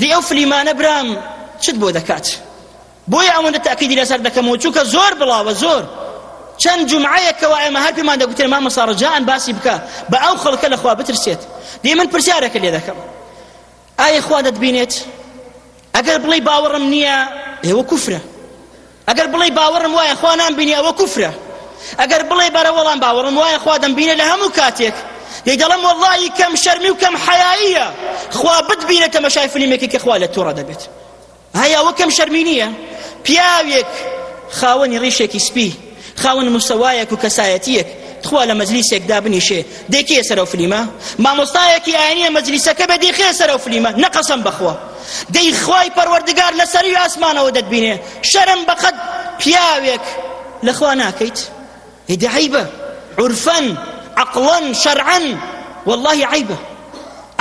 دەی ئەو فلیمانە برام چت بۆ دەکات بۆیە ئەوەندە تاکیدی لەسەر دەکەمەوە چونکە زۆر بڵاوە زۆر چەند جمعەیەکەوە ئێمە هەر پێمان دەگوتێن مامە ساڕجان باسی بکە بە ئەو خەڵکە لەخوا بترسێت دێ من پرسیارەکە لێ دەکەم ئایا خوا دەتبینێت ئەگەر بڵێ باوەڕم نییە ئێوە کوفرە ئەگەر بڵێی باوەڕم وایە خوا نامبینێ ئەوە کوفرە ئەگەر بڵێی بەرە وەڵام باوەڕم وایە خوا دەمبینێ لە هەموو کاتێک دەی دەڵم وەڵڵاهی کەم شەرمی و کەم حەیاییە خوا بتبینە تەمەشای فلیمێکی کە خوا لە توڕە دەبێت هەیە وەکەم شەرمی نییە پیاوێک خاوەنی ڕیشێکی سپی خاوەن مستەوایەک و کەسایەتیەک تخوا لە مەجلیسێک دابنیشێ دەکێ سەرەو فلیمە مامۆستایەکی ئاینیە مەجلیسەکە بە دەخێ سەرەو فلیمە نەقەسم بەخوا دەی خوای پەروەردگار لە سەری ئاسمانەوە دەتبینێ شەرم بەقەد پیاوێک لەخوا ناکەیت هێدە عیبە عورفەن عەقڵەن شەرعەن واللهی عیبە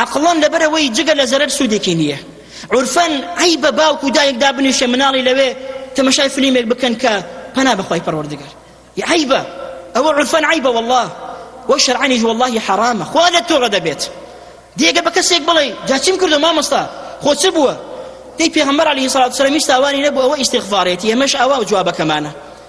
عەقڵەن لەبەرەوەی جگە لە زەرەر سوودێکی نییە عورفەن عەیبە باوک و دایک دابنیشێ مناڵی لەوێ تەمەشای فلیمێک بکەن کە پەنا بەخوای پەروەردگار عەیبە ئەوە عورفەن عەیبە والله وەک شەرعانیش والله حەرامە خوا لە تۆغە دەبێت دیگە بە کەسێک بڵێ جاچیم کردو مامۆستا خۆ چ بووە دەی پێغەمبەر عەلەیهی سڵات سەلام هیچ تاوانی نەبوو ئەوە ئیستیغفارێتی ئێمەش ئەوە جوابەکەمانە